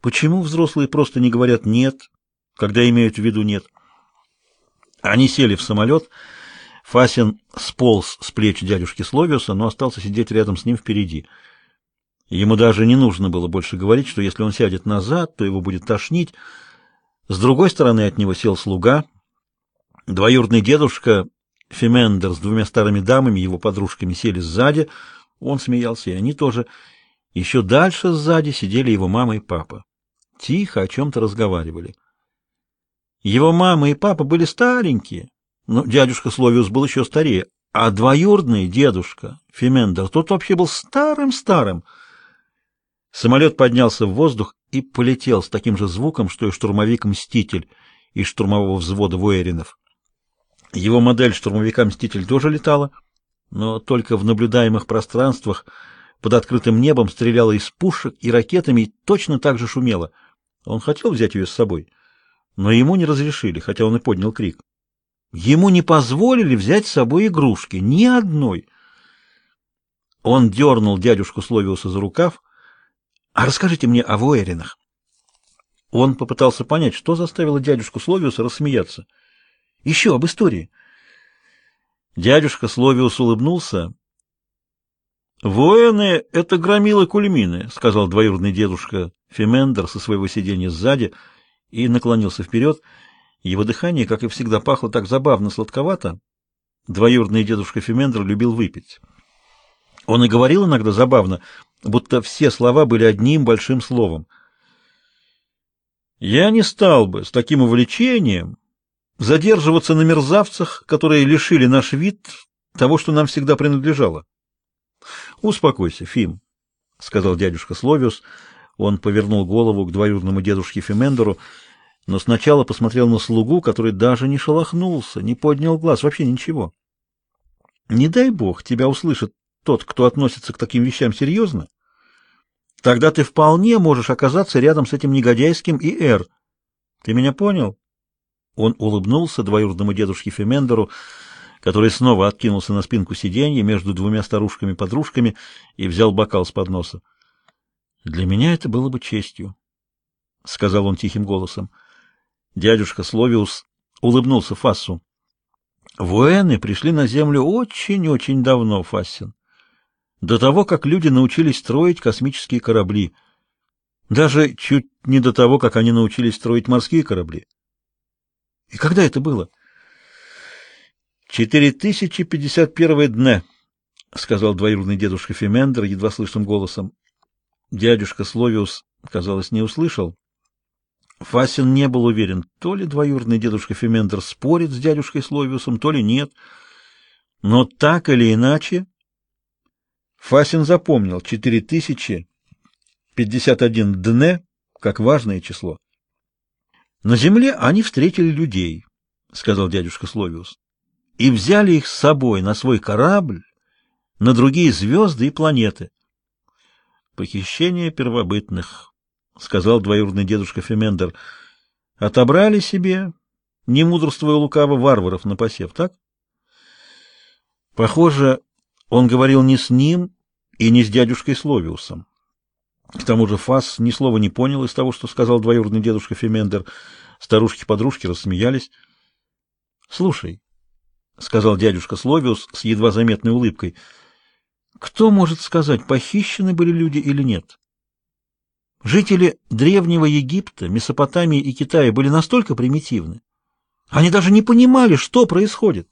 Почему взрослые просто не говорят «нет», когда имеют в виду «нет»? Они сели в самолет. Фасин сполз с плеч дядюшки Словиуса, но остался сидеть рядом с ним впереди. Ему даже не нужно было больше говорить, что если он сядет назад, то его будет тошнить. С другой стороны от него сел слуга. Двоюродный дедушка Фемендер с двумя старыми дамами, его подружками, сели сзади. Он смеялся, и они тоже. Еще дальше сзади сидели его мама и папа. Тихо о чем-то разговаривали. Его мама и папа были старенькие, но дядюшка Словиус был еще старее, а двоюродный дедушка Фемендер, тот вообще был старым-старым. Самолет поднялся в воздух и полетел с таким же звуком, что и штурмовик-мститель из штурмового взвода Вуэринов. Его модель штурмовика-мститель тоже летала, но только в наблюдаемых пространствах под открытым небом стреляла из пушек и ракетами и точно так же шумела. Он хотел взять ее с собой, но ему не разрешили, хотя он и поднял крик. Ему не позволили взять с собой игрушки, ни одной. Он дернул дядюшку Словиуса за рукав. «А расскажите мне о Вуэринах». Он попытался понять, что заставило дядюшку Словиуса рассмеяться. «Еще об истории». Дядюшка Словиус улыбнулся. «Воины — это громилы кульмины», — сказал двоюродный дедушка Фемендер со своего сиденья сзади — и наклонился вперед. Его дыхание, как и всегда, пахло так забавно сладковато. Двоюродный дедушка Фемендер любил выпить. Он и говорил иногда забавно, будто все слова были одним большим словом. «Я не стал бы с таким увлечением задерживаться на мерзавцах, которые лишили наш вид того, что нам всегда принадлежало». «Успокойся, Фим», — сказал дядюшка Словиус, — он повернул голову к двоюродному дедушке Фемендеру, но сначала посмотрел на слугу, который даже не шелохнулся, не поднял глаз, вообще ничего. Не дай бог тебя услышит тот, кто относится к таким вещам серьезно, тогда ты вполне можешь оказаться рядом с этим негодяйским И.Р. Ты меня понял? Он улыбнулся двоюродному дедушке Фемендеру, который снова откинулся на спинку сиденья между двумя старушками-подружками и взял бокал с подноса. Для меня это было бы честью, — сказал он тихим голосом. Дядюшка Словиус улыбнулся Фассу. Вуэны пришли на землю очень-очень давно, Фассин. До того, как люди научились строить космические корабли. Даже чуть не до того, как они научились строить морские корабли. И когда это было? «Четыре тысячи пятьдесят первое дне», — сказал двоюродный дедушка Фемендер едва слышным голосом. Дядюшка Словиус, казалось, не услышал. Фасин не был уверен, то ли двоюродный дедушка Фемендер спорит с дядюшкой Словиусом, то ли нет. Но так или иначе, Фасин запомнил 4051 дне как важное число. На земле они встретили людей, сказал дядюшка Словиус, и взяли их с собой на свой корабль, на другие звезды и планеты. Похищение первобытных, сказал двоюродный дедушка Фемендер. Отобрали себе, не мудрствуя лукаво, варваров на посев, так? Похоже, он говорил не с ним и не с дядюшкой Словиусом. К тому же Фас ни слова не понял из того, что сказал двоюродный дедушка Фемендер. Старушки-подружки рассмеялись. «Слушай», — сказал дядюшка Словиус с едва заметной улыбкой, — кто может сказать, похищены были люди или нет? Жители древнего Египта, Месопотамии и Китая были настолько примитивны. Они даже не понимали, что происходит.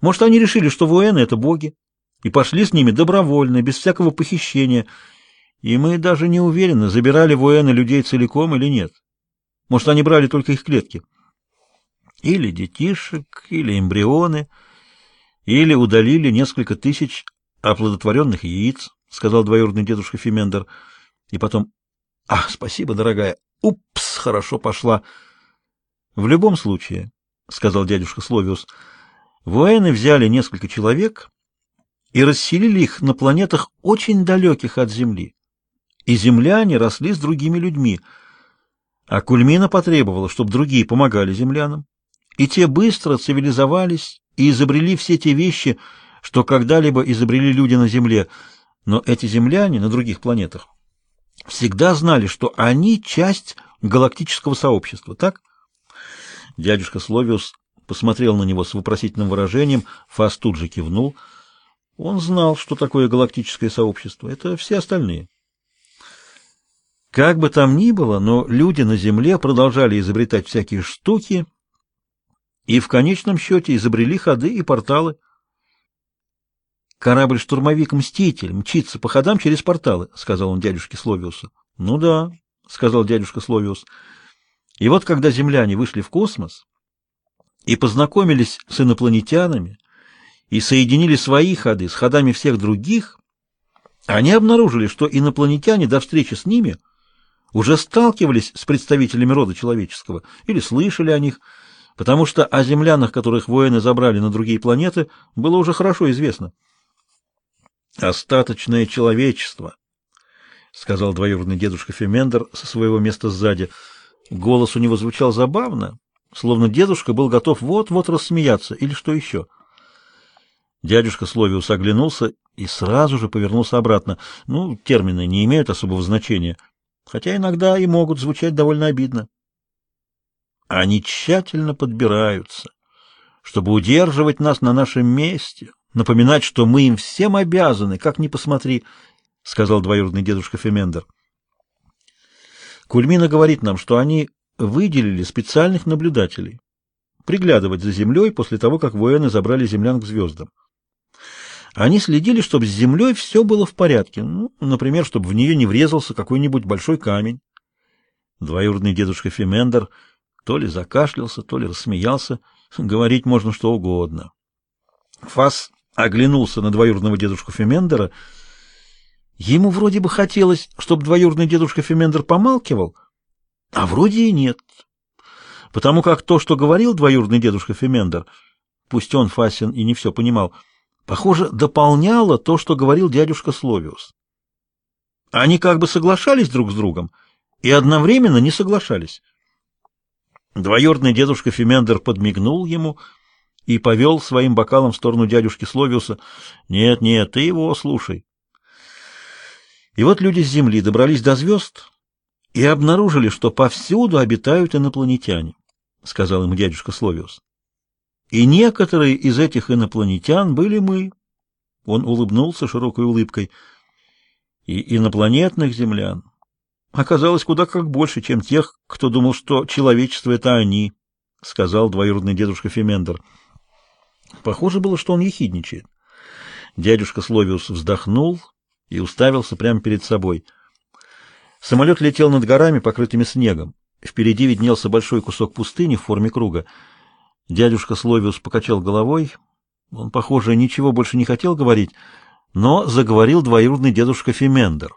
Может, они решили, что воины — это боги, и пошли с ними добровольно, без всякого похищения. И мы даже не уверены, забирали воины людей целиком или нет. Может, они брали только их клетки. Или детишек, или эмбрионы, или удалили несколько тысяч оплодотворенных яиц, — сказал двоюродный дедушка Фимендер. И потом, — ах, спасибо, дорогая, упс, хорошо пошла. — В любом случае, — сказал дядюшка Словиус, — воины взяли несколько человек и расселили их на планетах очень далеких от Земли. И земляне росли с другими людьми. А Кульмина потребовала, чтобы другие помогали землянам. И те быстро цивилизовались и изобрели все те вещи, что когда-либо изобрели люди на Земле, но эти земляне на других планетах всегда знали, что они часть галактического сообщества, так? Дядюшка Словиус посмотрел на него с вопросительным выражением, Фас тут же кивнул. Он знал, что такое галактическое сообщество. Это все остальные. Как бы там ни было, но люди на Земле продолжали изобретать всякие штуки и в конечном счете изобрели ходы и порталы. Корабль-штурмовик «Мститель» мчится по ходам через порталы, — сказал он дядюшке Словиусу. — Ну да, — сказал дядюшка Словиус. И вот когда земляне вышли в космос и познакомились с инопланетянами и соединили свои ходы с ходами всех других, они обнаружили, что инопланетяне до встречи с ними — уже сталкивались с представителями рода человеческого или слышали о них, потому что о землянах, которых воины забрали на другие планеты, было уже хорошо известно. «Остаточное человечество», — сказал двоюродный дедушка Фемендер со своего места сзади. Голос у него звучал забавно, словно дедушка был готов вот-вот рассмеяться или что еще. Дядюшка Словиус оглянулся и сразу же повернулся обратно. Ну, термины не имеют особого значения — хотя иногда и могут звучать довольно обидно. Они тщательно подбираются, чтобы удерживать нас на нашем месте, напоминать, что мы им всем обязаны, как ни посмотри, — сказал двоюродный дедушка Фемендер. Кульмина говорит нам, что они выделили специальных наблюдателей, приглядывать за землей после того, как воины забрали землян к звездам. Они следили, чтобы с землей все было в порядке. Ну, например, чтобы в нее не врезался какой-нибудь большой камень. Двоюродный дедушка Фемендер то ли закашлялся, то ли рассмеялся. Говорить можно что угодно. Фас оглянулся на двоюродного дедушку Фемендера. Ему вроде бы хотелось, чтобы двоюродный дедушка Фемендер помалкивал, а вроде и нет. Потому как то, что говорил двоюродный дедушка Фемендер, пусть он, Фасин, и не все понимал, — похоже, дополняло то, что говорил дядюшка Словиус. Они как бы соглашались друг с другом и одновременно не соглашались. Двоюродный дедушка Фемендер подмигнул ему и повел своим бокалом в сторону дядюшки Словиуса. «Нет, нет, ты его слушай». И вот люди с Земли добрались до звезд и обнаружили, что повсюду обитают инопланетяне, — сказал им дядюшка Словиус. И некоторые из этих инопланетян были мы. Он улыбнулся широкой улыбкой. И инопланетных землян оказалось куда как больше, чем тех, кто думал, что человечество — это они, — сказал двоюродный дедушка Фемендер. Похоже было, что он ехидничает. Дядюшка Словиус вздохнул и уставился прямо перед собой. Самолет летел над горами, покрытыми снегом. Впереди виднелся большой кусок пустыни в форме круга. Дядюшка Словиус покачал головой. Он, похоже, ничего больше не хотел говорить, но заговорил двоюродный дедушка Фемендер.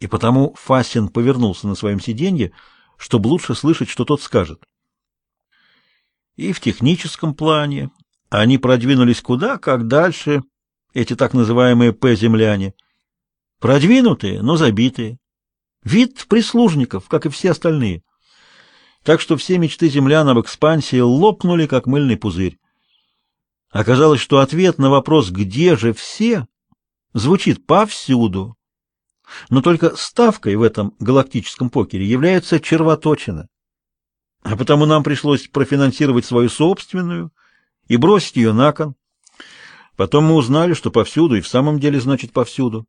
И потому Фасин повернулся на своем сиденье, чтобы лучше слышать, что тот скажет. И в техническом плане они продвинулись куда как дальше, эти так называемые П-земляне. Продвинутые, но забитые. Вид прислужников, как и все остальные так что все мечты землян об экспансии лопнули, как мыльный пузырь. Оказалось, что ответ на вопрос «где же все?» звучит повсюду. Но только ставкой в этом галактическом покере является червоточина. А потому нам пришлось профинансировать свою собственную и бросить ее на кон. Потом мы узнали, что повсюду и в самом деле значит повсюду.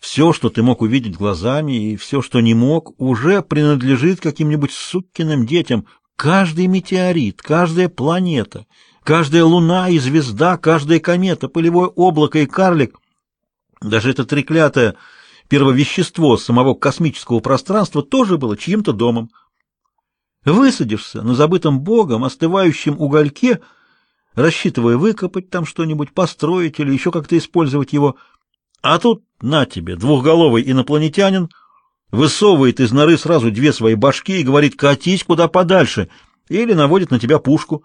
Все, что ты мог увидеть глазами, и все, что не мог, уже принадлежит каким-нибудь сукиным детям. Каждый метеорит, каждая планета, каждая луна и звезда, каждая комета, полевое облако и карлик, даже это треклятое первовещество самого космического пространства тоже было чьим-то домом. Высадишься на забытом богом остывающем угольке, рассчитывая выкопать там что-нибудь, построить или еще как-то использовать его – а тут, на тебе, двухголовый инопланетянин высовывает из норы сразу две свои башки и говорит «катись куда подальше» или наводит на тебя пушку,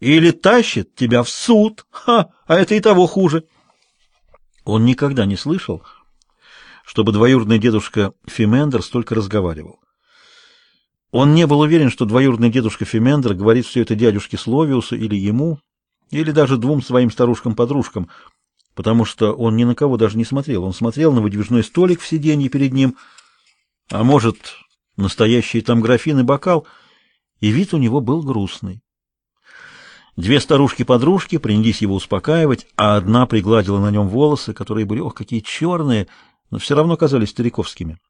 или тащит тебя в суд, ха, а это и того хуже. Он никогда не слышал, чтобы двоюродный дедушка Фимендер столько разговаривал. Он не был уверен, что двоюродный дедушка Фемендер говорит все это дядюшке Словиусу или ему, или даже двум своим старушкам-подружкам, потому что он ни на кого даже не смотрел. Он смотрел на выдвижной столик в сиденье перед ним, а может, настоящий там графин и бокал, и вид у него был грустный. Две старушки-подружки принялись его успокаивать, а одна пригладила на нем волосы, которые были, ох, какие черные, но все равно казались стариковскими.